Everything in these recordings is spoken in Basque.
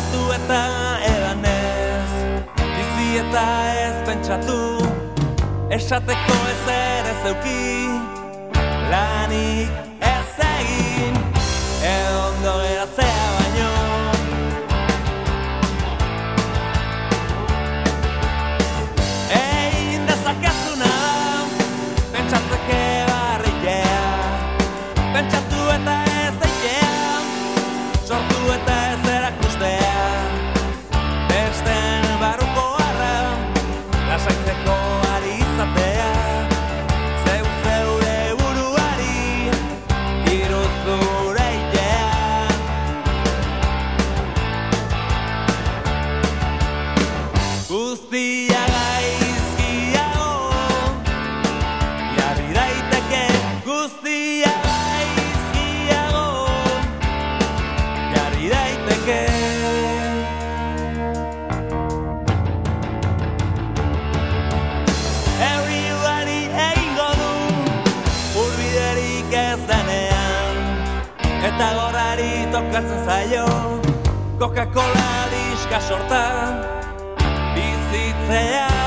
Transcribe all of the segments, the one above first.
pentsatu eta edan ez. Bizi eta ez pentsatu Esateko ez ere zeuki. Lanik ez egin Edo tokatzen zaio Coca-Cola diska sorta Bizitzearen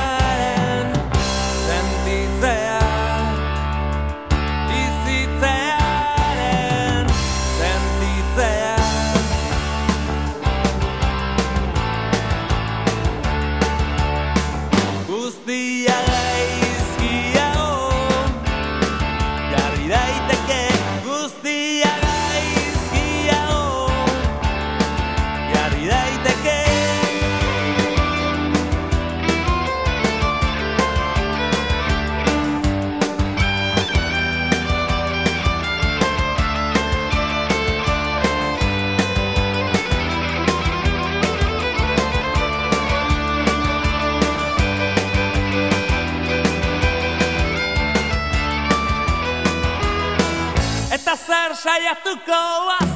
quero a tu.